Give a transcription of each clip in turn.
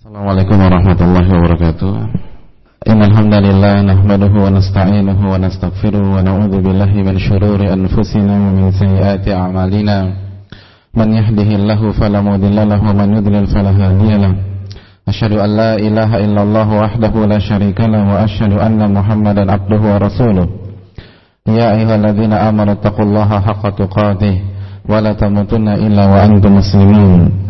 Assalamualaikum warahmatullahi wabarakatuh. Innal hamdalillah nahmaduhu wa nasta'inuhu wa nastaghfiruh wa na'udzu billahi min shururi anfusina wa min sayyiati a'malina. Man yahdihillahu fala mudilla lahu wa man yudlil fala hadiya lahu. Asyhadu an la ilaha illallah wahdahu la syarika lahu wa asyhadu anna Muhammadan abduhu wa rasuluh. Ya ayyuhalladzina amanu taqullaha haqqa tuqatih wa la tamutunna illa wa antum muslimun.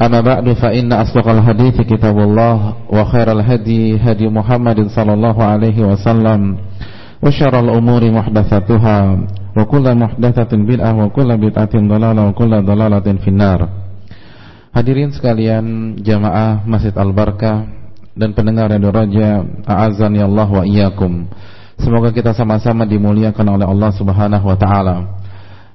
أما بعد فإن أصدق الحديث كتاب الله وخير الهدي هدي محمد صلى الله عليه وسلم وشر الأمور محدثاتها وكل محدثة بدعة وكل بدعة ضلالة وكل ضلالة في النار Hadirin sekalian jamaah Masjid Al-Barkah dan pendengar Radio Raja A'azani Allah wa iyyakum. Semoga kita sama-sama dimuliakan oleh Allah Subhanahu wa taala.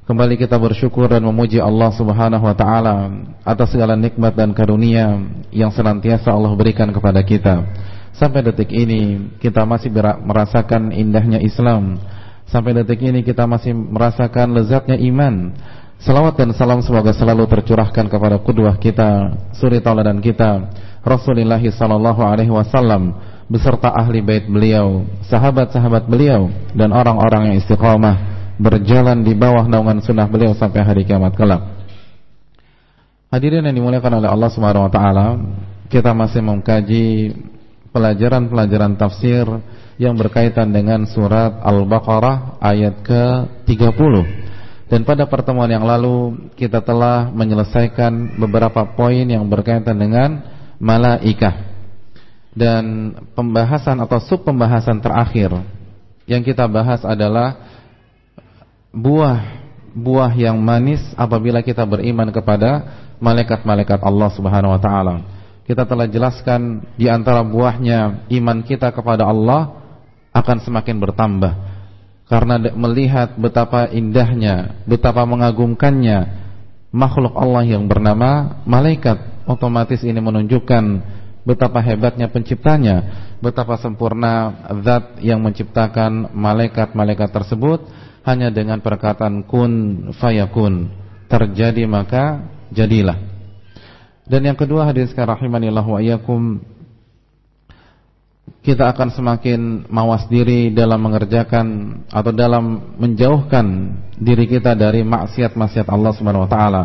Kembali kita bersyukur dan memuji Allah Subhanahu wa taala atas segala nikmat dan karunia yang senantiasa Allah berikan kepada kita. Sampai detik ini kita masih merasakan indahnya Islam. Sampai detik ini kita masih merasakan lezatnya iman. Salawat dan salam semoga selalu tercurahkan kepada kudwah kita, suri tauladan kita, Rasulullah sallallahu alaihi wasallam beserta ahli bait beliau, sahabat-sahabat beliau dan orang-orang yang istiqamah berjalan di bawah naungan sunnah beliau sampai hari kiamat kelak. Hadirin yang dimuliakan oleh Allah Subhanahu wa taala, kita masih mengkaji pelajaran-pelajaran tafsir yang berkaitan dengan surat Al-Baqarah ayat ke-30. Dan pada pertemuan yang lalu kita telah menyelesaikan beberapa poin yang berkaitan dengan malaikah. Dan pembahasan atau sub pembahasan terakhir yang kita bahas adalah buah buah yang manis apabila kita beriman kepada malaikat-malaikat Allah Subhanahu wa taala. Kita telah jelaskan di antara buahnya iman kita kepada Allah akan semakin bertambah karena melihat betapa indahnya, betapa mengagumkannya makhluk Allah yang bernama malaikat. Otomatis ini menunjukkan betapa hebatnya penciptanya, betapa sempurna zat yang menciptakan malaikat-malaikat tersebut hanya dengan perkataan kun fayakun. Terjadi maka jadilah. Dan yang kedua hadis rahimanillah wa iyyakum. Kita akan semakin mawas diri dalam mengerjakan atau dalam menjauhkan diri kita dari maksiat-maksiat Allah Subhanahu wa taala.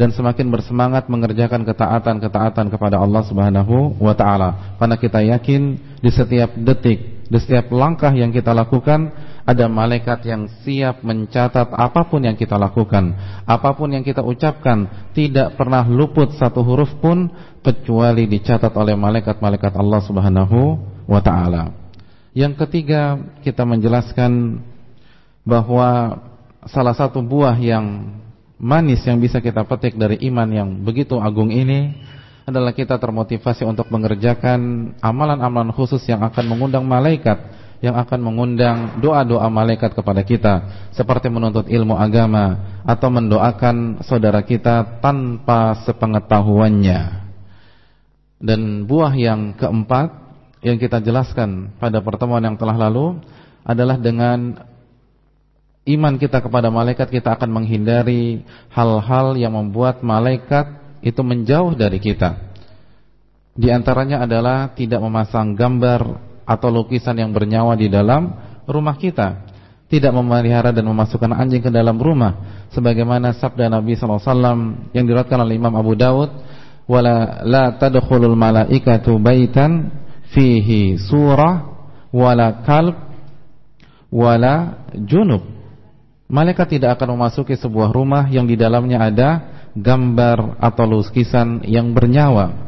Dan semakin bersemangat mengerjakan ketaatan-ketaatan kepada Allah Subhanahu wa taala. Karena kita yakin di setiap detik, di setiap langkah yang kita lakukan ada malaikat yang siap mencatat apa pun yang kita lakukan, apa pun yang kita ucapkan, tidak pernah luput satu huruf pun kecuali dicatat oleh malaikat-malaikat Allah Subhanahu wa taala. Yang ketiga, kita menjelaskan bahwa salah satu buah yang manis yang bisa kita petik dari iman yang begitu agung ini adalah kita termotivasi untuk mengerjakan amalan-amalan khusus yang akan mengundang malaikat yang akan mengundang doa-doa malaikat kepada kita seperti menuntut ilmu agama atau mendoakan saudara kita tanpa sepengetahuannya. Dan buah yang keempat yang kita jelaskan pada pertemuan yang telah lalu adalah dengan iman kita kepada malaikat kita akan menghindari hal-hal yang membuat malaikat itu menjauh dari kita. Di antaranya adalah tidak memasang gambar atau lukisan yang bernyawa di dalam rumah kita. Tidak memelihara dan memasukkan anjing ke dalam rumah sebagaimana sabda Nabi sallallahu alaihi wasallam yang diriwayatkan oleh Imam Abu Dawud, "Wala la tadkhulul malaikatu baitan fihi surah wala kalb wala junub." Malaikat tidak akan memasuki sebuah rumah yang di dalamnya ada gambar atau lukisan yang bernyawa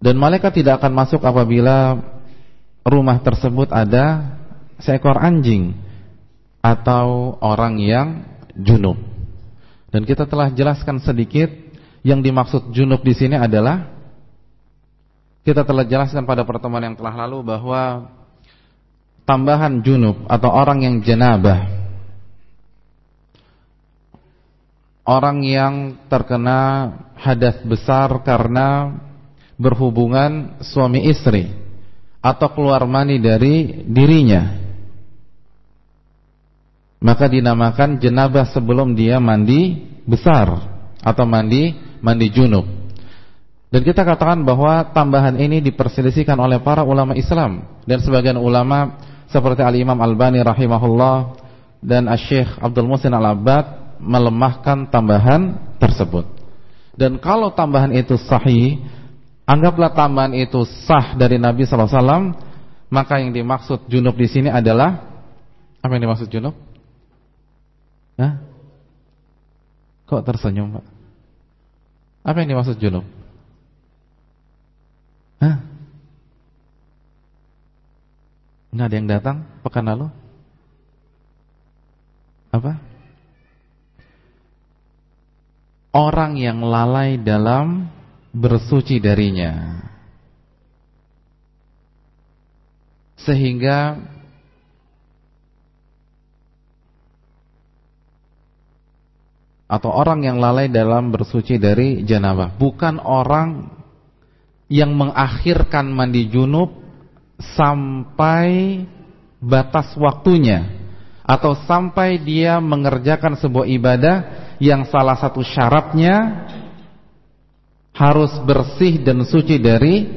Dan malaikat tidak akan masuk apabila rumah tersebut ada seekor anjing atau orang yang junub. Dan kita telah jelaskan sedikit yang dimaksud junub di sini adalah kita telah jelaskan pada pertemuan yang telah lalu bahwa tambahan junub atau orang yang janabah orang yang terkena hadas besar karena berhubungan suami istri atau keluar mani dari dirinya maka dinamakan jenabah sebelum dia mandi besar atau mandi mandi junub dan kita katakan bahwa tambahan ini diperselisihkan oleh para ulama Islam dan sebagian ulama seperti Al-Imam Al-Bani rahimahullah dan Asy-Syaikh Abdul Muhsin Al-Abbad melemahkan tambahan tersebut. Dan kalau tambahan itu sahih, anggaplah tambahan itu sah dari Nabi wasallam, maka yang dimaksud junub di sini adalah apa yang dimaksud junub? Hah? Kok tersenyum, Pak? Apa yang dimaksud junub? Hah? Nggak ada yang datang pekan lalu? Apa? Orang yang lalai dalam bersuci darinya. Sehingga Atau orang yang lalai dalam bersuci dari janabah. Bukan orang yang mengakhirkan mandi junub sampai batas waktunya. Atau sampai dia mengerjakan sebuah ibadah yang salah satu syaratnya harus bersih dan suci dari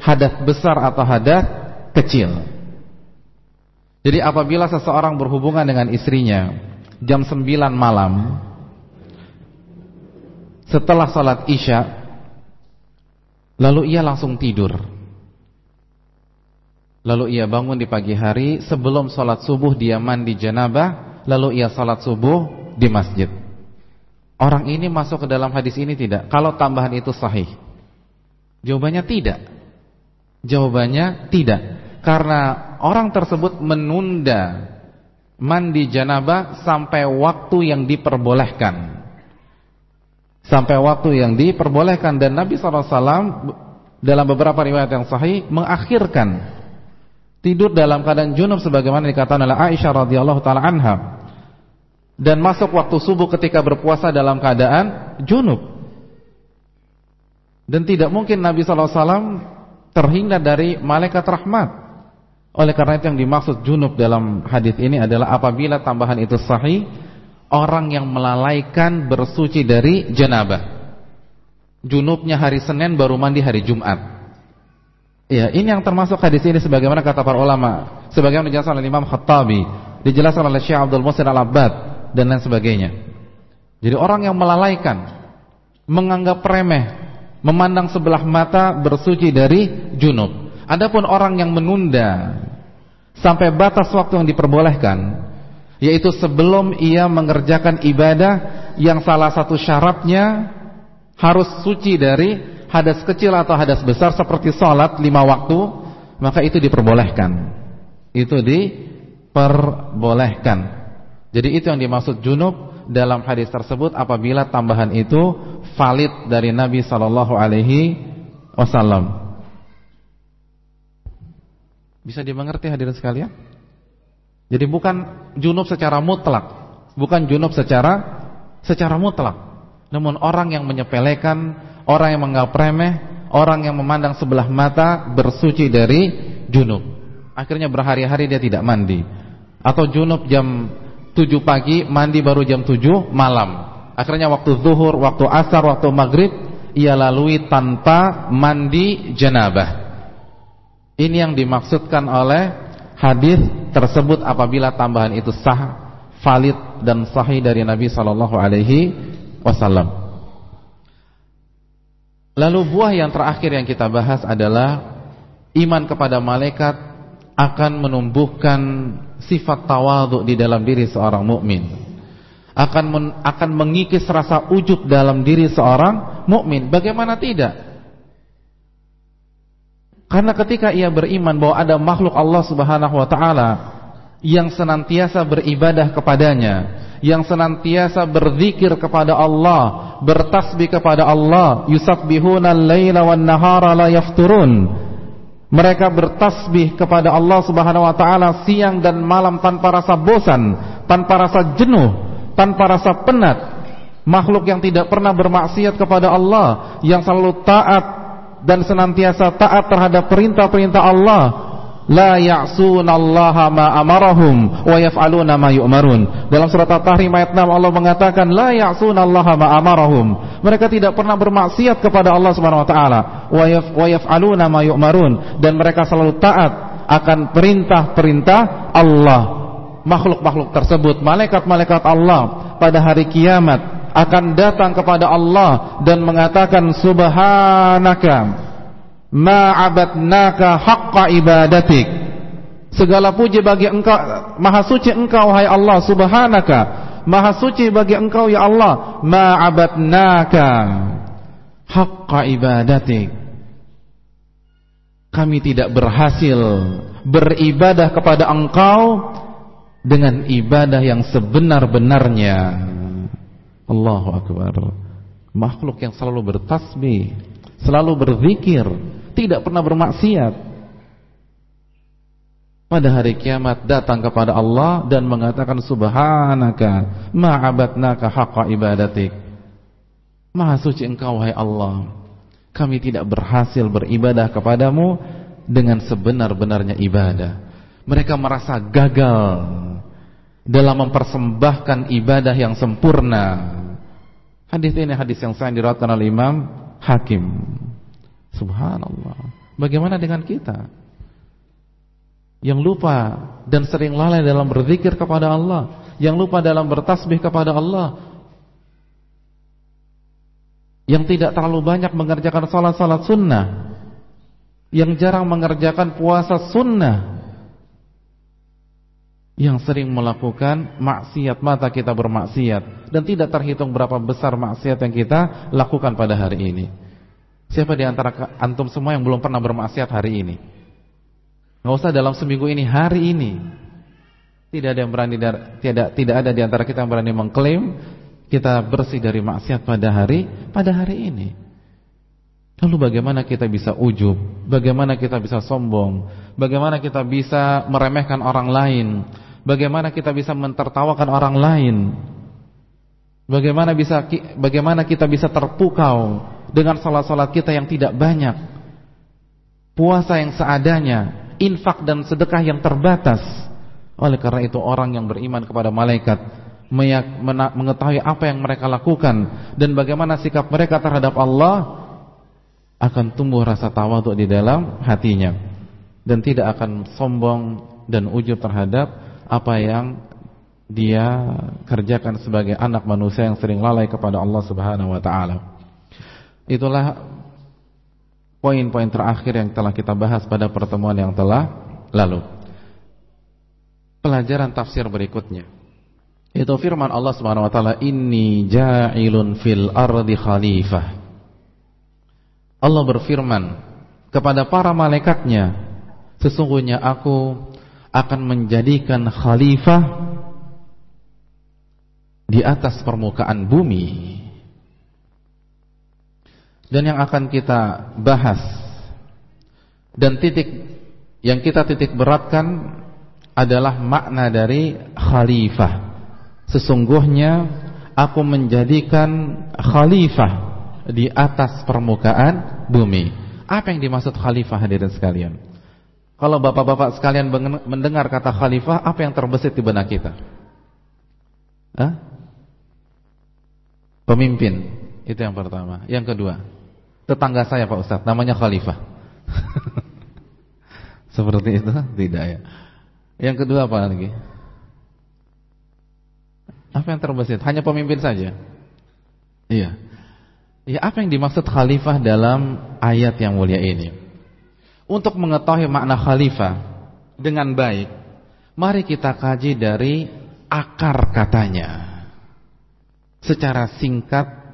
hadas besar atau hadas kecil. Jadi apabila seseorang berhubungan dengan istrinya jam 9 malam setelah salat Isya Lalu ia langsung tidur Lalu ia bangun di pagi hari Sebelum sholat subuh dia mandi janabah Lalu ia sholat subuh di masjid Orang ini masuk ke dalam hadis ini tidak? Kalau tambahan itu sahih. Jawabannya tidak. Jawabannya tidak. Karena orang tersebut menunda Mandi janabah Sampai waktu yang diperbolehkan. Sampai waktu yang diperbolehkan. Dan Nabi SAW dalam beberapa riwayat yang sahih mengakhirkan tidur dalam keadaan junub sebagaimana dikatakan oleh Aisyah radhiyallahu taala anha dan masuk waktu subuh ketika berpuasa dalam keadaan junub dan tidak mungkin Nabi SAW terhindar dari malaikat rahmat oleh karena itu yang dimaksud junub dalam hadis ini adalah apabila tambahan itu sahih orang yang melalaikan bersuci dari janabah. Junubnya hari Senin baru mandi hari Jumat. Ya, ini yang termasuk hadis ini sebagaimana kata para ulama, sebagaimana dijelaskan oleh Imam Khattabi, dijelaskan oleh Syekh Abdul Muhsin Al-Abbad dan lain sebagainya. Jadi orang yang melalaikan, menganggap remeh, memandang sebelah mata bersuci dari junub. Adapun orang yang menunda sampai batas waktu yang diperbolehkan, yaitu sebelum ia mengerjakan ibadah yang salah satu syaratnya harus suci dari hadas kecil atau hadas besar seperti sholat lima waktu maka itu diperbolehkan itu diperbolehkan jadi itu yang dimaksud junub dalam hadis tersebut apabila tambahan itu valid dari Nabi Shallallahu Alaihi Wasallam bisa dimengerti hadirin sekalian jadi bukan junub secara mutlak, bukan junub secara secara mutlak. Namun orang yang menyepelekan, orang yang menganggap remeh, orang yang memandang sebelah mata bersuci dari junub. Akhirnya berhari-hari dia tidak mandi. Atau junub jam 7 pagi, mandi baru jam 7 malam. Akhirnya waktu zuhur, waktu asar, waktu maghrib ia lalui tanpa mandi janabah. Ini yang dimaksudkan oleh hadis tersebut apabila tambahan itu sah, valid dan sahih dari Nabi sallallahu alaihi wasallam. Lalu buah yang terakhir yang kita bahas adalah iman kepada malaikat akan menumbuhkan sifat tawadhu di dalam diri seorang mukmin. Akan men, akan mengikis rasa ujub dalam diri seorang mukmin. Bagaimana tidak? Karena ketika ia beriman bahwa ada makhluk Allah Subhanahu wa taala yang senantiasa beribadah kepadanya, yang senantiasa berzikir kepada Allah, bertasbih kepada Allah, yusabbihuna al-laila wan nahara la yafturun. Mereka bertasbih kepada Allah Subhanahu wa taala siang dan malam tanpa rasa bosan, tanpa rasa jenuh, tanpa rasa penat. Makhluk yang tidak pernah bermaksiat kepada Allah, yang selalu taat dan senantiasa taat terhadap perintah-perintah Allah, la ya'sunallaha ma amarahum wa yaf'aluna ma yu'marun. Dalam surat At-Tahrim ayat 6 Allah mengatakan la ya'sunallaha ma amarahum. Mereka tidak pernah bermaksiat kepada Allah Subhanahu wa taala wa yaf'aluna ma yu'marun dan mereka selalu taat akan perintah-perintah Allah. Makhluk-makhluk tersebut, malaikat-malaikat Allah pada hari kiamat akan datang kepada Allah dan mengatakan subhanaka ma'abadnaka haqqa ibadatik. Segala puji bagi engkau maha suci engkau wahai Allah subhanaka. Maha suci bagi engkau ya Allah. Ma'abadnaka haqqa ibadatik. Kami tidak berhasil beribadah kepada engkau dengan ibadah yang sebenar-benarnya. Allahu Akbar. Makhluk yang selalu bertasbih selalu berzikir tidak pernah bermaksiat. Pada hari kiamat datang kepada Allah dan mengatakan subhanaka ma'abadnaka haqqa ibadatik. Maha suci engkau wahai Allah. Kami tidak berhasil beribadah kepadamu dengan sebenar-benarnya ibadah. Mereka merasa gagal dalam mempersembahkan ibadah yang sempurna. Hadis ini hadis yang saya diriwayatkan oleh Imam Hakim. Subhanallah. Bagaimana dengan kita? Yang lupa dan sering lalai dalam berzikir kepada Allah, yang lupa dalam bertasbih kepada Allah, yang tidak terlalu banyak mengerjakan salat-salat sunnah, yang jarang mengerjakan puasa sunnah, yang sering melakukan maksiat mata kita bermaksiat dan tidak terhitung berapa besar maksiat yang kita lakukan pada hari ini. Siapa di antara antum semua yang belum pernah bermaksiat hari ini? Nggak usah dalam seminggu ini, hari ini. Tidak ada yang berani tidak tidak ada di antara kita yang berani mengklaim kita bersih dari maksiat pada hari pada hari ini. Lalu bagaimana kita bisa ujub? Bagaimana kita bisa sombong? Bagaimana kita bisa meremehkan orang lain? Bagaimana kita bisa mentertawakan orang lain? Bagaimana bisa bagaimana kita bisa terpukau dengan salat-salat kita yang tidak banyak, puasa yang seadanya, infak dan sedekah yang terbatas. Oleh karena itu orang yang beriman kepada malaikat mengetahui apa yang mereka lakukan dan bagaimana sikap mereka terhadap Allah akan tumbuh rasa tawadhu di dalam hatinya dan tidak akan sombong dan ujub terhadap apa yang dia kerjakan sebagai anak manusia yang sering lalai kepada Allah Subhanahu wa taala. Itulah poin-poin terakhir yang telah kita bahas pada pertemuan yang telah lalu. Pelajaran tafsir berikutnya. Itu firman Allah Subhanahu wa taala, "Inni ja'ilun fil ardi khalifah." Allah berfirman kepada para malaikatnya, "Sesungguhnya aku akan menjadikan khalifah di atas permukaan bumi." Dan yang akan kita bahas dan titik yang kita titik beratkan adalah makna dari khalifah. Sesungguhnya aku menjadikan khalifah di atas permukaan bumi. Apa yang dimaksud khalifah hadirin sekalian? Kalau bapak-bapak sekalian mendengar kata khalifah, apa yang terbesit di benak kita? Hah? Pemimpin, itu yang pertama. Yang kedua, tetangga saya Pak Ustaz, namanya Khalifah. Seperti itu? Tidak ya. Yang kedua apa lagi? Apa yang terbesit? Hanya pemimpin saja? Iya. Ya, apa yang dimaksud khalifah dalam ayat yang mulia ini? Untuk mengetahui makna khalifah dengan baik, mari kita kaji dari akar katanya. Secara singkat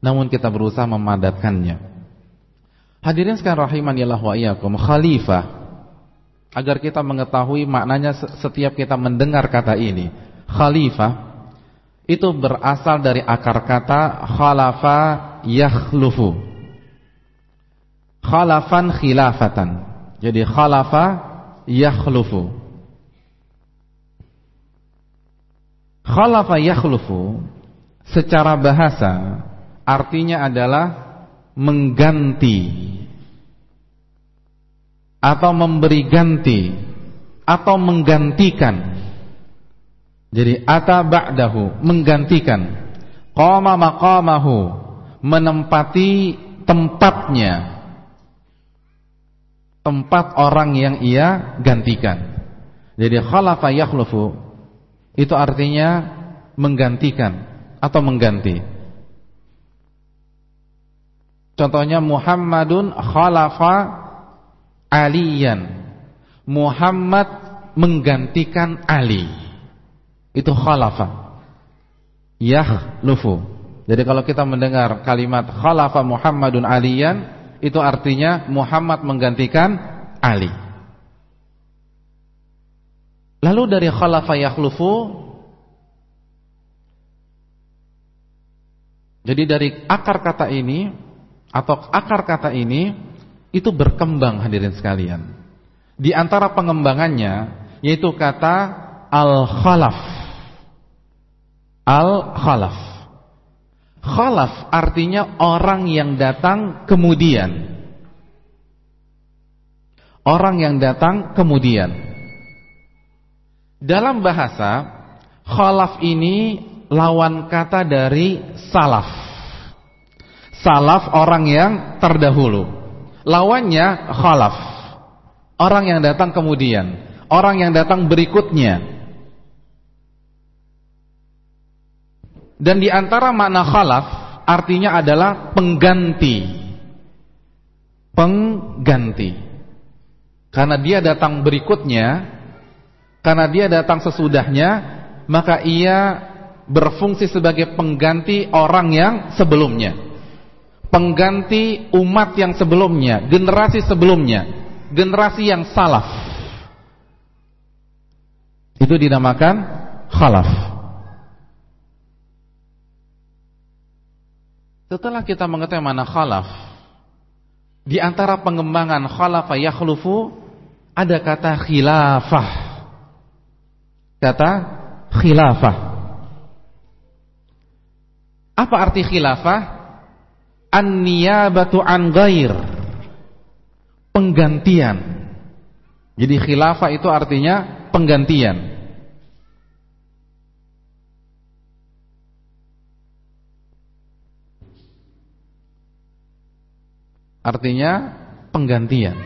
namun kita berusaha memadatkannya. Hadirin sekalian rahimanillah wa iyyakum, khalifah agar kita mengetahui maknanya setiap kita mendengar kata ini. Khalifah itu berasal dari akar kata khalafa yakhlufu. Khalafan khilafatan. Jadi khalafa yakhlufu. Khalafa yakhlufu secara bahasa artinya adalah mengganti atau memberi ganti atau menggantikan. Jadi ata ba'dahu menggantikan. Qama maqamahu menempati tempatnya. Tempat orang yang ia gantikan. Jadi khalafa yakhlufu itu artinya menggantikan atau mengganti. Contohnya Muhammadun khalafa aliyan. Muhammad menggantikan Ali. Itu khalafa. Yakhlufu. Jadi kalau kita mendengar kalimat khalafa Muhammadun aliyan, itu artinya Muhammad menggantikan Ali. Lalu dari khalafa yakhlufu Jadi dari akar kata ini atau akar kata ini itu berkembang hadirin sekalian. Di antara pengembangannya yaitu kata al-khalaf. Al-khalaf. Khalaf artinya orang yang datang kemudian. Orang yang datang kemudian. Dalam bahasa khalaf ini lawan kata dari salaf. Salaf orang yang terdahulu. Lawannya khalaf. Orang yang datang kemudian, orang yang datang berikutnya. Dan di antara makna khalaf artinya adalah pengganti. Pengganti. Karena dia datang berikutnya, karena dia datang sesudahnya, maka ia berfungsi sebagai pengganti orang yang sebelumnya. Pengganti umat yang sebelumnya, generasi sebelumnya, generasi yang salaf. Itu dinamakan khalaf. Setelah kita mengetahui mana khalaf, di antara pengembangan khalafa yakhlufu ada kata khilafah. Kata khilafah. Apa arti khilafah? An-niyabatu an ghair. Penggantian. Jadi khilafah itu artinya penggantian. Artinya penggantian.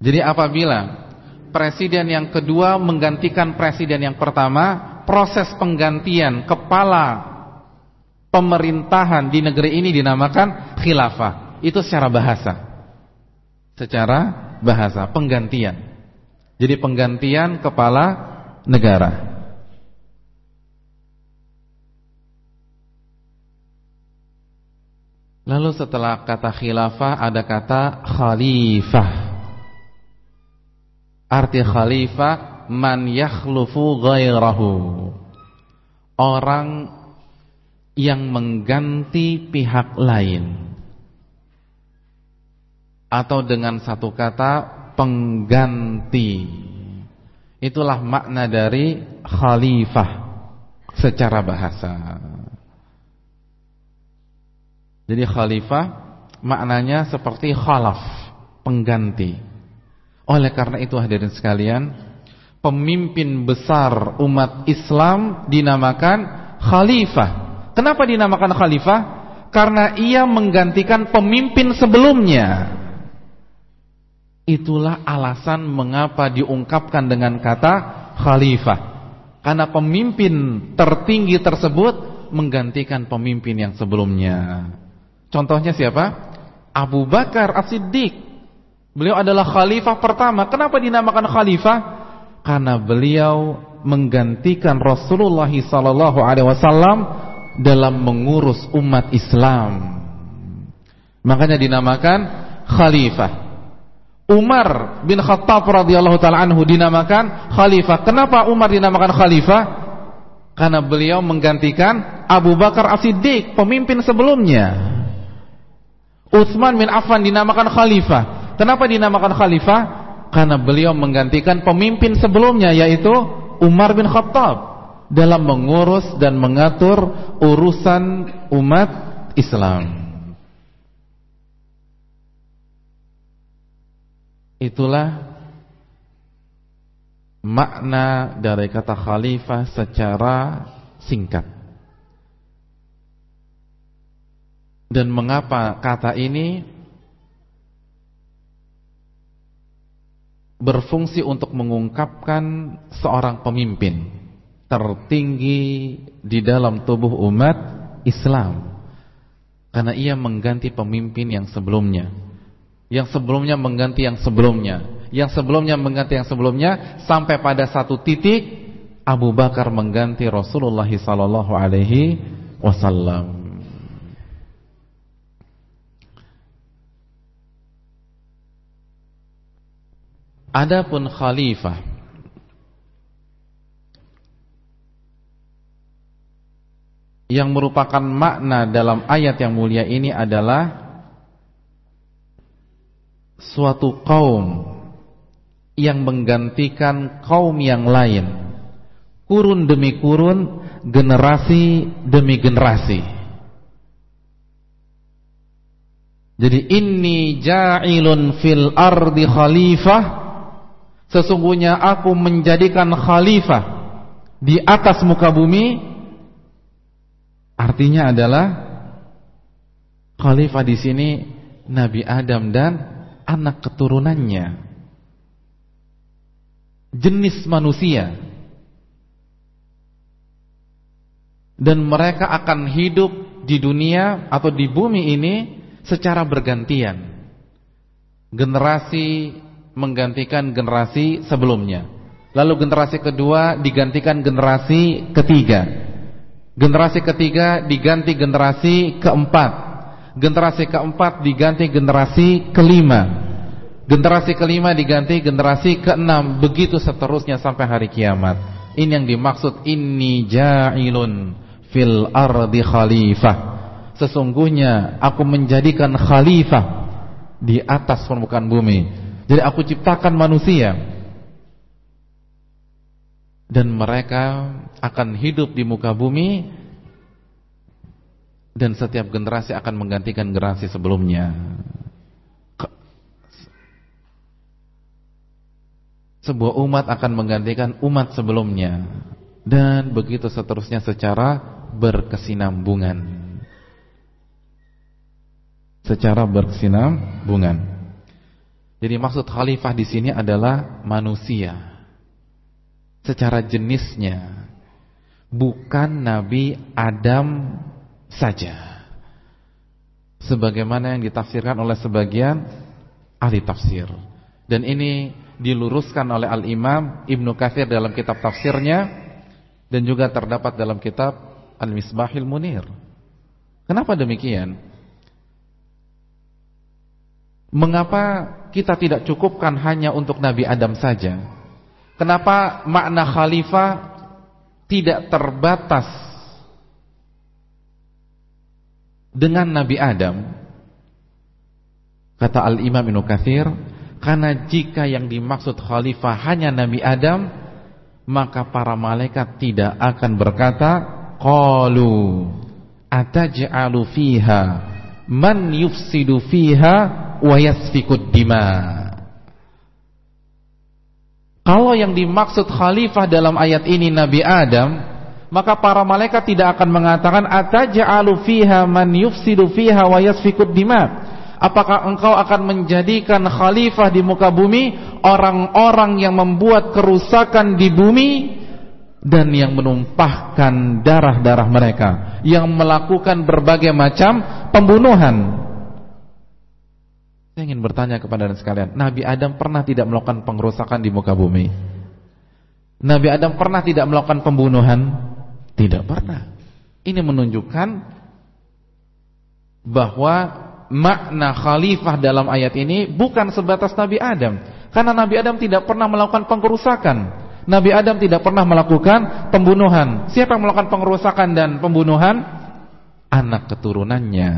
Jadi apabila presiden yang kedua menggantikan presiden yang pertama, proses penggantian kepala pemerintahan di negeri ini dinamakan khilafah. Itu secara bahasa. Secara bahasa penggantian. Jadi penggantian kepala negara. Lalu setelah kata khilafah ada kata khalifah. Arti khalifah man yakhlufu ghairahu orang yang mengganti pihak lain. Atau dengan satu kata pengganti. Itulah makna dari khalifah secara bahasa. Jadi khalifah maknanya seperti khalaf pengganti. Oleh karena itu hadirin sekalian pemimpin besar umat Islam dinamakan khalifah. Kenapa dinamakan khalifah? Karena ia menggantikan pemimpin sebelumnya. Itulah alasan mengapa diungkapkan dengan kata khalifah. Karena pemimpin tertinggi tersebut menggantikan pemimpin yang sebelumnya. Contohnya siapa? Abu Bakar As-Siddiq. Beliau adalah khalifah pertama. Kenapa dinamakan khalifah? karena beliau menggantikan Rasulullah wasallam dalam mengurus umat Islam. Makanya dinamakan khalifah. Umar bin Khattab radhiyallahu taala anhu dinamakan khalifah. Kenapa Umar dinamakan khalifah? Karena beliau menggantikan Abu Bakar As-Siddiq, pemimpin sebelumnya. Utsman bin Affan dinamakan khalifah. Kenapa dinamakan khalifah? Karena beliau menggantikan pemimpin sebelumnya yaitu Umar bin Khattab dalam mengurus dan mengatur urusan umat Islam. Itulah makna dari kata khalifah secara singkat. Dan mengapa kata ini berfungsi untuk mengungkapkan seorang pemimpin tertinggi di dalam tubuh umat Islam. Karena ia mengganti pemimpin yang sebelumnya yang sebelumnya mengganti yang sebelumnya, yang sebelumnya mengganti yang sebelumnya sampai pada satu titik Abu Bakar mengganti Rasulullah sallallahu alaihi wasallam. Adapun khalifah yang merupakan makna dalam ayat yang mulia ini adalah suatu kaum yang menggantikan kaum yang lain. Kurun demi kurun generasi demi generasi. Jadi inni ja'ilun fil ardi khalifah sesungguhnya aku menjadikan khalifah di atas muka bumi artinya adalah khalifah di sini Nabi Adam dan anak keturunannya. Jenis manusia. Dan mereka akan hidup di dunia atau di bumi ini secara bergantian. Generasi menggantikan generasi sebelumnya. Lalu generasi kedua digantikan generasi ketiga generasi ketiga diganti generasi keempat. Generasi keempat diganti generasi kelima. Generasi kelima diganti generasi keenam. Begitu seterusnya sampai hari kiamat. Ini yang dimaksud inni ja'ilun fil ardi khalifah. Sesungguhnya aku menjadikan khalifah di atas permukaan bumi. Jadi aku ciptakan manusia dan mereka akan hidup di muka bumi dan setiap generasi akan menggantikan generasi sebelumnya. Sebuah umat akan menggantikan umat sebelumnya dan begitu seterusnya secara berkesinambungan. Secara berkesinambungan. Jadi maksud khalifah di sini adalah manusia secara jenisnya, bukan Nabi Adam saja. Sebagaimana yang ditafsirkan oleh sebagian ahli tafsir. Dan ini diluruskan oleh Al-Imam Ibnu Katsir dalam kitab tafsirnya dan juga terdapat dalam kitab Al-Misbahil Munir. Kenapa demikian? Mengapa kita tidak cukupkan hanya untuk Nabi Adam saja? Kenapa makna khalifah tidak terbatas dengan Nabi Adam? Kata Al-Imam Ibnu Katsir karena jika yang dimaksud khalifah hanya Nabi Adam maka para malaikat tidak akan berkata qalu ataj'alu fiha man yufsidu fiha wa yasfikud dima kalau yang dimaksud khalifah dalam ayat ini Nabi Adam maka para malaikat tidak akan mengatakan ataj'alu fiha man yufsidu fiha wa yasfikud dima. Apakah engkau akan menjadikan khalifah di muka bumi orang-orang yang membuat kerusakan di bumi dan yang menumpahkan darah-darah mereka yang melakukan berbagai macam pembunuhan saya ingin bertanya kepada anda sekalian Nabi Adam pernah tidak melakukan pengerusakan di muka bumi Nabi Adam pernah tidak melakukan pembunuhan tidak pernah. Ini menunjukkan bahwa makna khalifah dalam ayat ini bukan sebatas Nabi Adam. Karena Nabi Adam tidak pernah melakukan pengkerusakan. Nabi Adam tidak pernah melakukan pembunuhan. Siapa yang melakukan pengkerusakan dan pembunuhan? Anak keturunannya.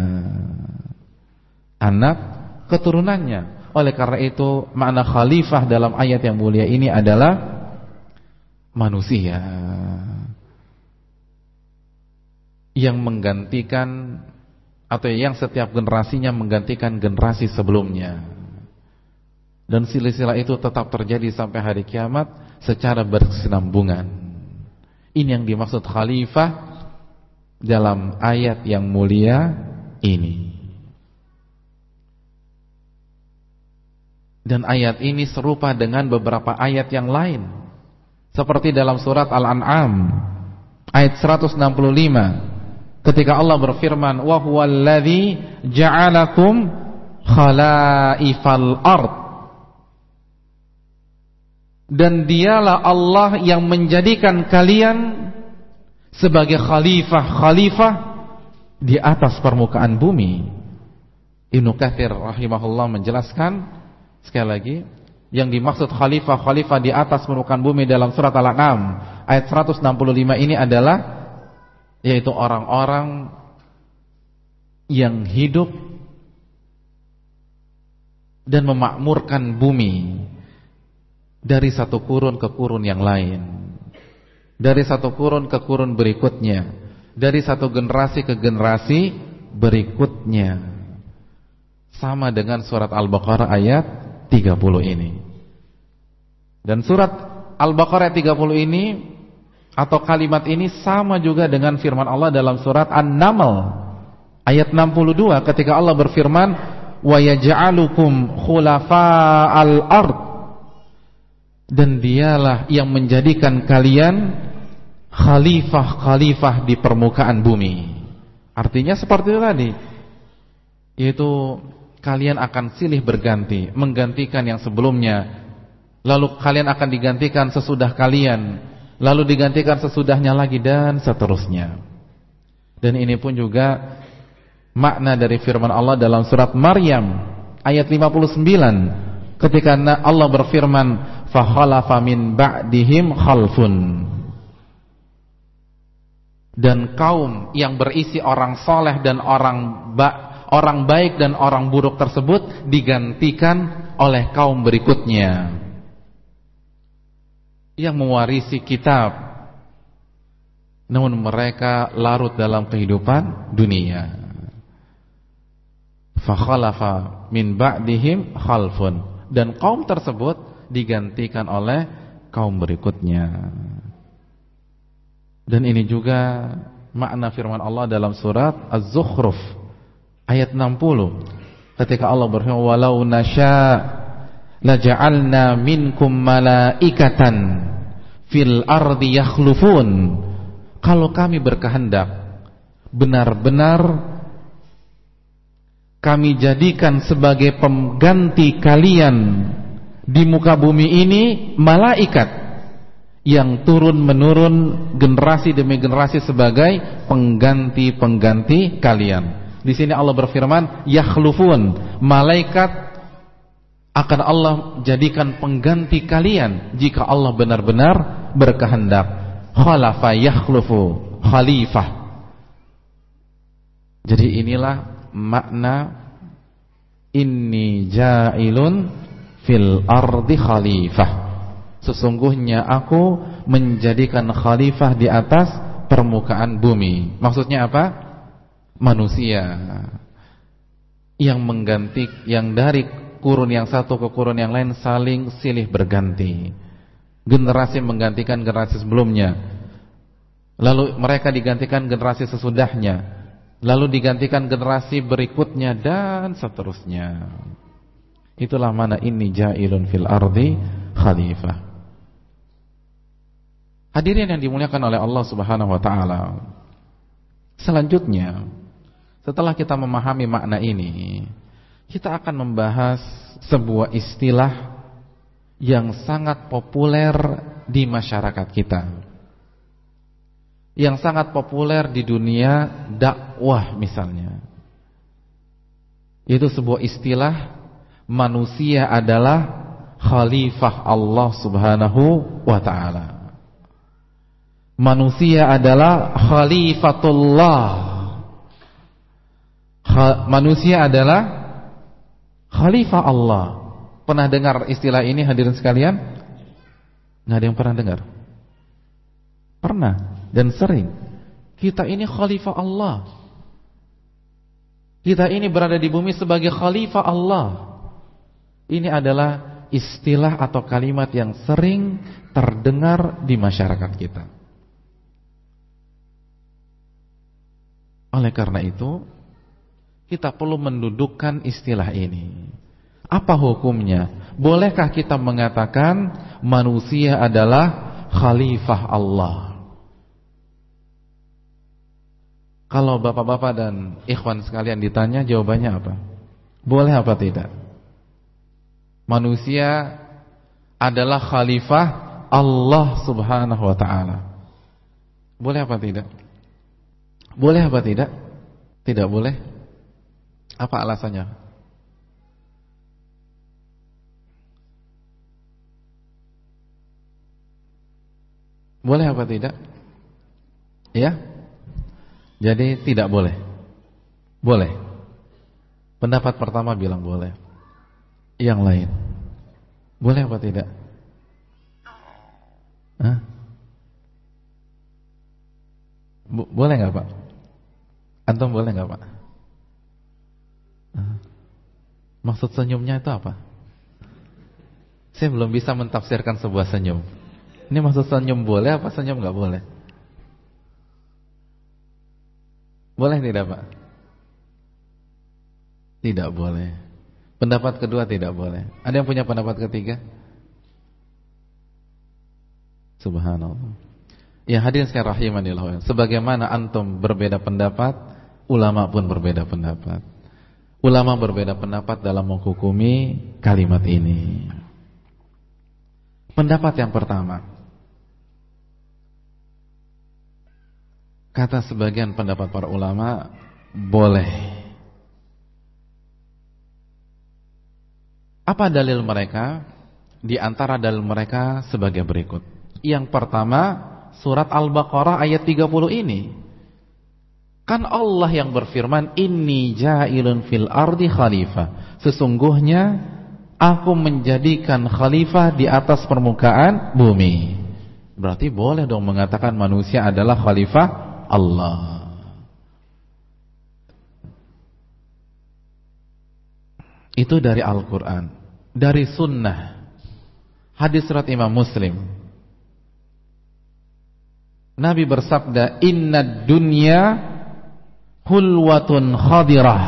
Anak keturunannya. Oleh karena itu makna khalifah dalam ayat yang mulia ini adalah manusia yang menggantikan atau yang setiap generasinya menggantikan generasi sebelumnya. Dan silsilah itu tetap terjadi sampai hari kiamat secara berkesinambungan. Ini yang dimaksud khalifah dalam ayat yang mulia ini. Dan ayat ini serupa dengan beberapa ayat yang lain. Seperti dalam surat Al-An'am ayat 165 ketika Allah berfirman wa ja'alakum khalaifal ard dan dialah Allah yang menjadikan kalian sebagai khalifah-khalifah di atas permukaan bumi. Ibnu Katsir rahimahullah menjelaskan sekali lagi yang dimaksud khalifah-khalifah di atas permukaan bumi dalam surat Al-An'am ayat 165 ini adalah yaitu orang-orang yang hidup dan memakmurkan bumi dari satu kurun ke kurun yang lain dari satu kurun ke kurun berikutnya dari satu generasi ke generasi berikutnya. Sama dengan surat Al-Baqarah ayat 30 ini dan surat Al-Baqarah 30 ini atau kalimat ini sama juga dengan firman Allah dalam surat An-Naml ayat 62 ketika Allah berfirman wa yaj'alukum khulafa'al ard dan dialah yang menjadikan kalian khalifah-khalifah di permukaan bumi. Artinya seperti itu tadi. Yaitu kalian akan silih berganti, menggantikan yang sebelumnya. Lalu kalian akan digantikan sesudah kalian lalu digantikan sesudahnya lagi dan seterusnya. Dan ini pun juga makna dari firman Allah dalam surat Maryam ayat 59 ketika Allah berfirman fa khalafa min ba'dihim khalfun dan kaum yang berisi orang soleh dan orang ba orang baik dan orang buruk tersebut digantikan oleh kaum berikutnya. Yang mewarisi kitab. Namun mereka larut dalam kehidupan dunia. Fakhalafa min ba'dihim khalfun. Dan kaum tersebut digantikan oleh kaum berikutnya. Dan ini juga makna firman Allah dalam surat Az-Zukhruf ayat 60 ketika Allah berfirman walau nasya laja'alna minkum malaikatan fil ardi yakhlufun kalau kami berkehendak benar-benar kami jadikan sebagai pengganti kalian di muka bumi ini malaikat yang turun menurun generasi demi generasi sebagai pengganti-pengganti kalian. Di sini Allah berfirman, yakhlufun, malaikat akan Allah jadikan pengganti kalian jika Allah benar-benar berkehendak. Khalafa yakhlufu khalifah. Jadi inilah makna inni ja'ilun fil ardi khalifah. Sesungguhnya aku menjadikan khalifah di atas permukaan bumi. Maksudnya apa manusia yang mengganti yang dari kurun yang satu ke kurun yang lain saling silih berganti. Generasi menggantikan generasi sebelumnya. Lalu mereka digantikan generasi sesudahnya. Lalu digantikan generasi berikutnya dan seterusnya. Itulah mana ini jailun fil ardi khalifah. Hadirin yang dimuliakan oleh Allah Subhanahu wa taala. Selanjutnya, setelah kita memahami makna ini, kita akan membahas sebuah istilah yang sangat populer di masyarakat kita. Yang sangat populer di dunia dakwah misalnya. Itu sebuah istilah manusia adalah khalifah Allah Subhanahu wa taala. Manusia adalah khalifatullah. Manusia adalah khalifah Allah. Pernah dengar istilah ini hadirin sekalian? Nggak ada yang pernah dengar? Pernah dan sering. Kita ini khalifah Allah. Kita ini berada di bumi sebagai khalifah Allah. Ini adalah istilah atau kalimat yang sering terdengar di masyarakat kita. Oleh karena itu, kita perlu mendudukkan istilah ini. Apa hukumnya? Bolehkah kita mengatakan manusia adalah khalifah Allah? Kalau bapak-bapak dan ikhwan sekalian ditanya jawabannya apa? Boleh apa tidak? Manusia adalah khalifah Allah Subhanahu wa taala. Boleh apa tidak? Boleh apa tidak? Tidak boleh. Apa alasannya? Boleh apa tidak? Ya? Jadi tidak boleh. Boleh. Pendapat pertama bilang boleh. Yang lain. Boleh apa tidak? Hah? boleh nggak Pak? Antum boleh nggak Pak? Maksud senyumnya itu apa? Saya belum bisa mentafsirkan sebuah senyum. Ini maksud senyum boleh apa senyum nggak boleh? Boleh tidak Pak? Tidak boleh. Pendapat kedua tidak boleh. Ada yang punya pendapat ketiga? Subhanallah. Ya hadirin sekalian rahimanillah. Sebagaimana antum berbeda pendapat, ulama pun berbeda pendapat. Ulama berbeda pendapat dalam menghukumi kalimat ini. Pendapat yang pertama, Kata sebagian pendapat para ulama Boleh Apa dalil mereka? Di antara dalil mereka sebagai berikut Yang pertama Surat Al-Baqarah ayat 30 ini Kan Allah yang berfirman Inni ja'ilun fil ardi khalifah. Sesungguhnya Aku menjadikan khalifah di atas permukaan bumi. Berarti boleh dong mengatakan manusia adalah khalifah Allah. Itu dari Al-Quran Dari sunnah. Hadis surat Imam Muslim. Nabi bersabda Inna dunya Hulwatun khadirah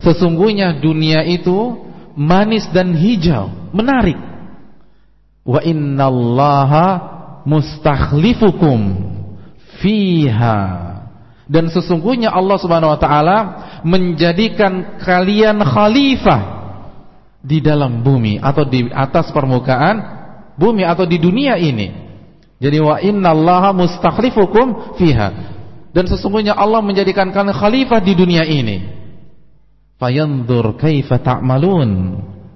Sesungguhnya dunia itu Manis dan hijau Menarik Wa inna allaha Mustakhlifukum fiha dan sesungguhnya Allah Subhanahu wa taala menjadikan kalian khalifah di dalam bumi atau di atas permukaan bumi atau di dunia ini. Jadi wa innallaha mustakhlifukum fiha. Dan sesungguhnya Allah menjadikan kalian khalifah di dunia ini. Fayanzur kaifa ta'malun.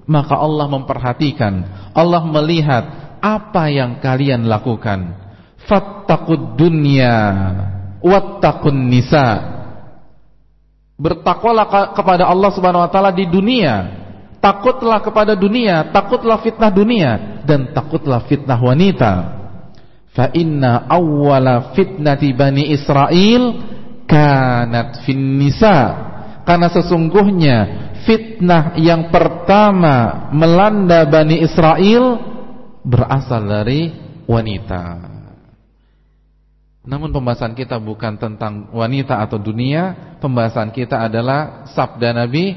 Maka Allah memperhatikan, Allah melihat apa yang kalian lakukan fattaqud dunya wattaqun nisa bertakwalah kepada Allah Subhanahu wa taala di dunia takutlah kepada dunia takutlah fitnah dunia dan takutlah fitnah wanita fa inna awwala fitnati bani Israel kanat fin nisa. Karena sesungguhnya fitnah yang pertama melanda Bani Israel berasal dari wanita. Namun pembahasan kita bukan tentang wanita atau dunia, pembahasan kita adalah sabda Nabi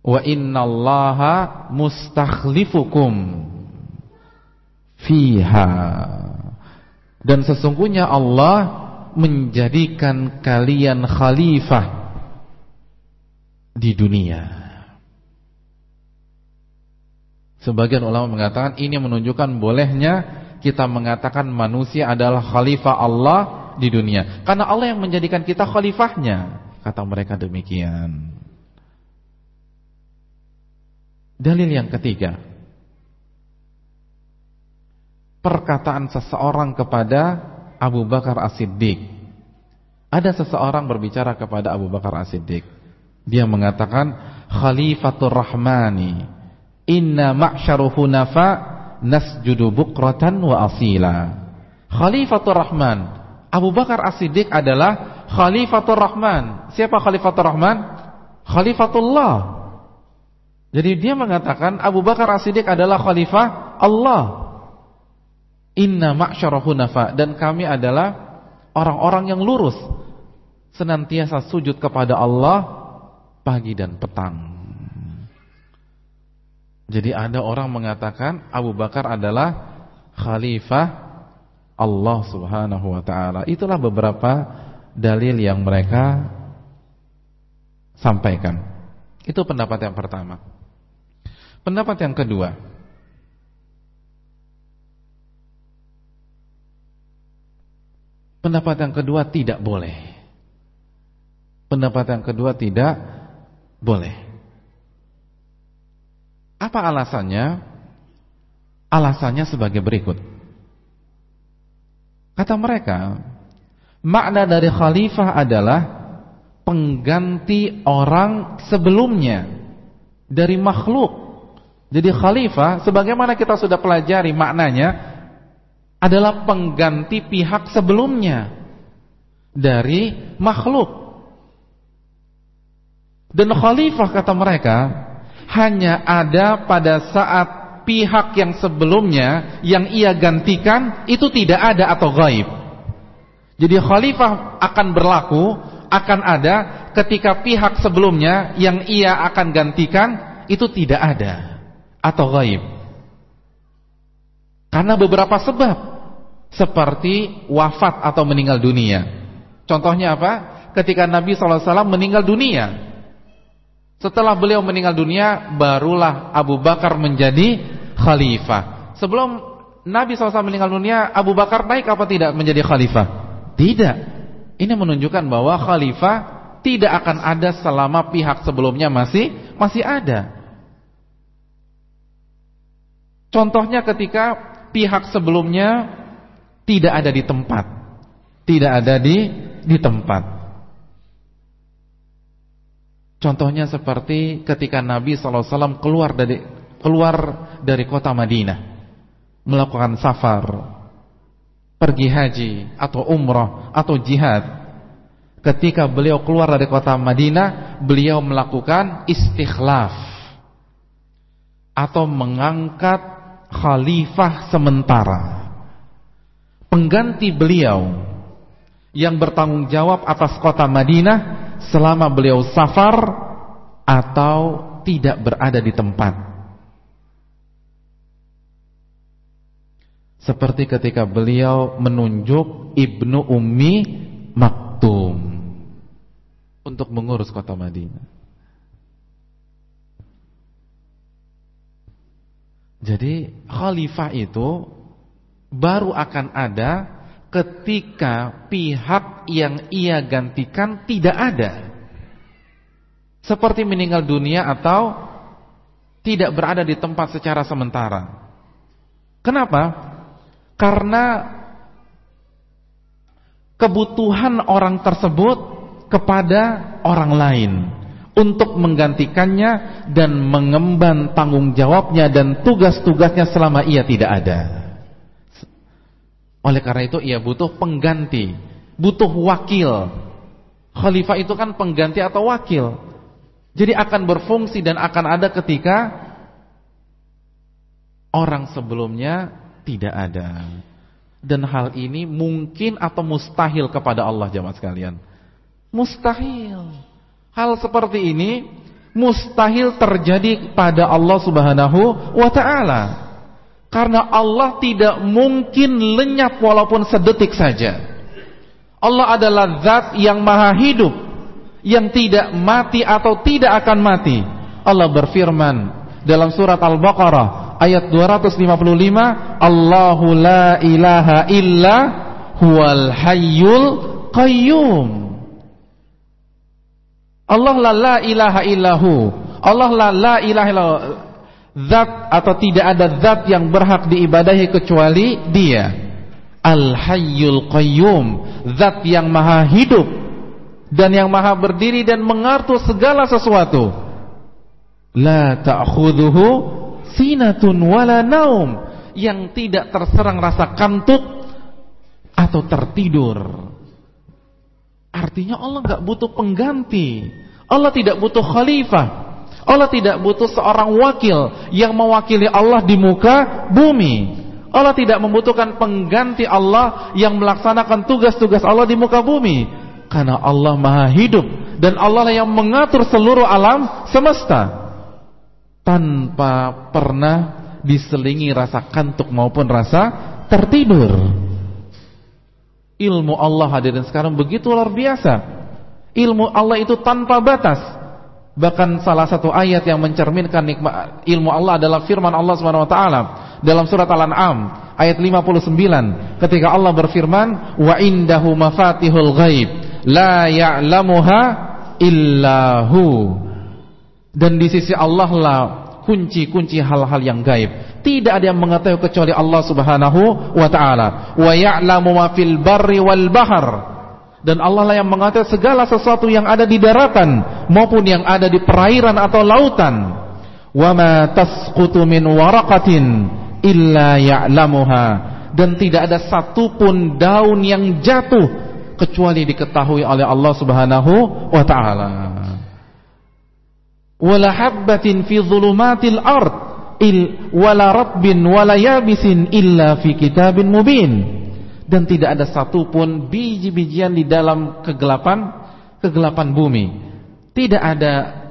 wa innallaha mustakhlifukum fiha. Dan sesungguhnya Allah menjadikan kalian khalifah di dunia. Sebagian ulama mengatakan ini menunjukkan bolehnya kita mengatakan manusia adalah khalifah Allah di dunia. Karena Allah yang menjadikan kita khalifahnya. Kata mereka demikian. Dalil yang ketiga. Perkataan seseorang kepada Abu Bakar As-Siddiq. Ada seseorang berbicara kepada Abu Bakar As-Siddiq. Dia mengatakan, Khalifatul Rahmani, inna ma'syaru hunafa nasjudu bukratan wa asila. Khalifatul Rahman, Abu Bakar As-Siddiq adalah Khalifatul Rahman. Siapa Khalifatul Rahman? Khalifatullah. Jadi dia mengatakan Abu Bakar As-Siddiq adalah khalifah Allah. Inna ma'syara hunafa dan kami adalah orang-orang yang lurus. Senantiasa sujud kepada Allah pagi dan petang. Jadi ada orang mengatakan Abu Bakar adalah khalifah Allah Subhanahu wa taala. Itulah beberapa dalil yang mereka sampaikan. Itu pendapat yang pertama. Pendapat yang kedua Pendapat yang kedua tidak boleh. Pendapat yang kedua tidak boleh. Apa alasannya? Alasannya sebagai berikut. Kata mereka Makna dari khalifah adalah Pengganti orang sebelumnya Dari makhluk. Jadi khalifah sebagaimana kita sudah pelajari maknanya adalah pengganti pihak sebelumnya dari makhluk. Dan khalifah kata mereka hanya ada pada saat pihak yang sebelumnya yang ia gantikan itu tidak ada atau gaib. Jadi khalifah akan berlaku akan ada ketika pihak sebelumnya yang ia akan gantikan itu tidak ada atau gaib. Karena beberapa sebab seperti wafat atau meninggal dunia. Contohnya apa? Ketika Nabi SAW meninggal dunia. Setelah beliau meninggal dunia, barulah Abu Bakar menjadi khalifah. Sebelum Nabi SAW meninggal dunia, Abu Bakar naik apa tidak menjadi khalifah? Tidak. Ini menunjukkan bahwa khalifah tidak akan ada selama pihak sebelumnya masih masih ada. Contohnya ketika pihak sebelumnya tidak ada di tempat. Tidak ada di di tempat. Contohnya seperti ketika Nabi SAW keluar dari keluar dari kota Madinah melakukan safar, pergi haji atau umrah atau jihad. Ketika beliau keluar dari kota Madinah, beliau melakukan istikhlaf atau mengangkat khalifah sementara pengganti beliau yang bertanggung jawab atas kota Madinah selama beliau safar atau tidak berada di tempat. Seperti ketika beliau menunjuk Ibnu Ummi Maktum untuk mengurus kota Madinah. Jadi khalifah itu baru akan ada ketika pihak yang ia gantikan tidak ada. Seperti meninggal dunia atau tidak berada di tempat secara sementara. Kenapa? Karena kebutuhan orang tersebut kepada orang lain untuk menggantikannya dan mengemban tanggung jawabnya dan tugas-tugasnya selama ia tidak ada. Oleh karena itu ia butuh pengganti, butuh wakil. Khalifah itu kan pengganti atau wakil. Jadi akan berfungsi dan akan ada ketika orang sebelumnya tidak ada. Dan hal ini mungkin atau mustahil kepada Allah jemaat sekalian. Mustahil. Hal seperti ini mustahil terjadi pada Allah Subhanahu wa taala. Karena Allah tidak mungkin lenyap walaupun sedetik saja. Allah adalah zat yang maha hidup, yang tidak mati atau tidak akan mati. Allah berfirman dalam surat Al-Baqarah ayat 255, Allahu la ilaha illa huwal hayyul qayyum. Allah la la ilaha illahu. Allah la la ilaha illahu. Zat atau tidak ada zat yang berhak diibadahi kecuali Dia. Al-Hayyul Qayyum, zat yang maha hidup dan yang maha berdiri dan mengatur segala sesuatu. La ta'khudhuhu sinatun wala naum, yang tidak terserang rasa kantuk atau tertidur. Artinya Allah nggak butuh pengganti. Allah tidak butuh khalifah. Allah tidak butuh seorang wakil yang mewakili Allah di muka bumi. Allah tidak membutuhkan pengganti Allah yang melaksanakan tugas-tugas Allah di muka bumi. Karena Allah maha hidup. Dan Allah yang mengatur seluruh alam semesta. Tanpa pernah diselingi rasa kantuk maupun rasa tertidur. Ilmu Allah hadirin sekarang begitu luar biasa. Ilmu Allah itu tanpa batas. Bahkan salah satu ayat yang mencerminkan nikmat ilmu Allah adalah firman Allah Subhanahu wa taala dalam surat Al-An'am ayat 59 ketika Allah berfirman wa indahu mafatihul ghaib la ya'lamuha illahu dan di sisi Allah lah kunci-kunci hal-hal yang gaib. Tidak ada yang mengetahui kecuali Allah Subhanahu wa taala. Wa ya'lamu ma fil barri wal bahr dan Allah lah yang mengatur segala sesuatu yang ada di daratan maupun yang ada di perairan atau lautan. Wa ma tasqutu min waraqatin illa ya'lamuha dan tidak ada satupun daun yang jatuh kecuali diketahui oleh Allah Subhanahu wa taala. Wala habbatin fi dhulumatil ard il wala ratbin wala yabisin illa fi kitabin mubin dan tidak ada satupun biji-bijian di dalam kegelapan kegelapan bumi. Tidak ada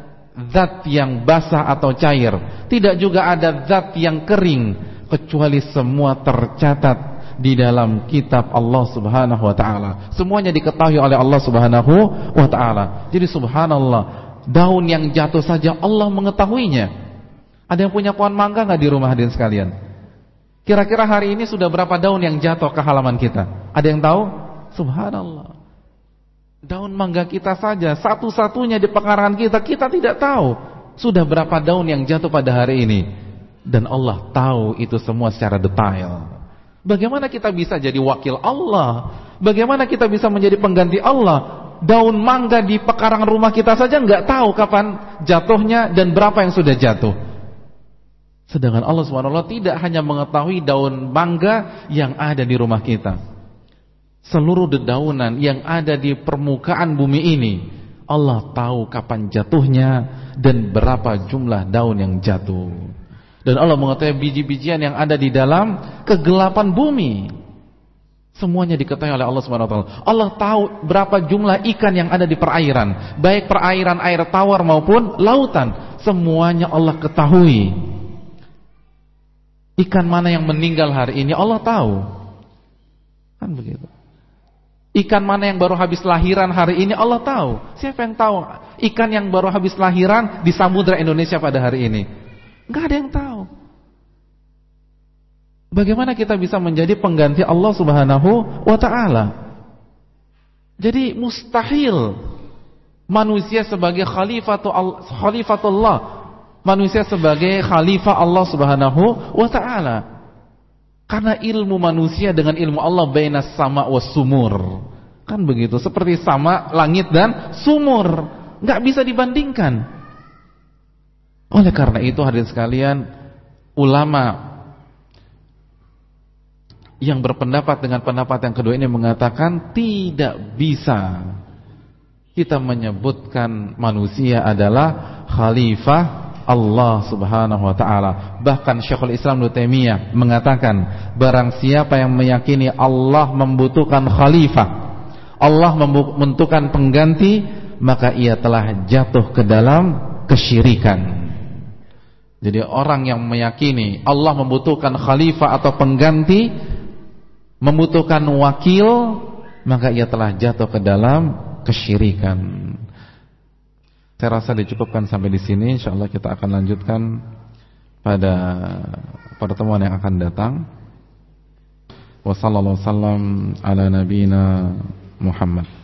zat yang basah atau cair, tidak juga ada zat yang kering kecuali semua tercatat di dalam kitab Allah Subhanahu wa taala. Semuanya diketahui oleh Allah Subhanahu wa taala. Jadi subhanallah, daun yang jatuh saja Allah mengetahuinya. Ada yang punya pohon mangga nggak di rumah hadirin sekalian? Kira-kira hari ini sudah berapa daun yang jatuh ke halaman kita? Ada yang tahu? Subhanallah. Daun mangga kita saja, satu-satunya di pekarangan kita, kita tidak tahu. Sudah berapa daun yang jatuh pada hari ini? Dan Allah tahu itu semua secara detail. Bagaimana kita bisa jadi wakil Allah? Bagaimana kita bisa menjadi pengganti Allah? Daun mangga di pekarangan rumah kita saja nggak tahu kapan jatuhnya dan berapa yang sudah jatuh. Sedangkan Allah SWT tidak hanya mengetahui daun mangga yang ada di rumah kita. Seluruh dedaunan yang ada di permukaan bumi ini. Allah tahu kapan jatuhnya dan berapa jumlah daun yang jatuh. Dan Allah mengetahui biji-bijian yang ada di dalam kegelapan bumi. Semuanya diketahui oleh Allah SWT. Allah tahu berapa jumlah ikan yang ada di perairan. Baik perairan air tawar maupun lautan. Semuanya Allah ketahui. Ikan mana yang meninggal hari ini Allah tahu. Kan begitu. Ikan mana yang baru habis lahiran hari ini Allah tahu. Siapa yang tahu ikan yang baru habis lahiran di samudra Indonesia pada hari ini? Enggak ada yang tahu. Bagaimana kita bisa menjadi pengganti Allah Subhanahu wa taala? Jadi mustahil manusia sebagai khalifatullah manusia sebagai khalifah Allah Subhanahu wa taala. Karena ilmu manusia dengan ilmu Allah bainas sama was sumur. Kan begitu, seperti sama langit dan sumur, nggak bisa dibandingkan. Oleh karena itu hadirin sekalian, ulama yang berpendapat dengan pendapat yang kedua ini mengatakan tidak bisa kita menyebutkan manusia adalah khalifah Allah Subhanahu wa taala. Bahkan Syekhul Islam Ibnu mengatakan, barang siapa yang meyakini Allah membutuhkan khalifah, Allah membutuhkan pengganti, maka ia telah jatuh ke dalam kesyirikan. Jadi orang yang meyakini Allah membutuhkan khalifah atau pengganti, membutuhkan wakil, maka ia telah jatuh ke dalam kesyirikan. Saya rasa dicukupkan sampai di sini. Insyaallah kita akan lanjutkan pada pertemuan yang akan datang. Wassalamualaikum warahmatullahi wabarakatuh.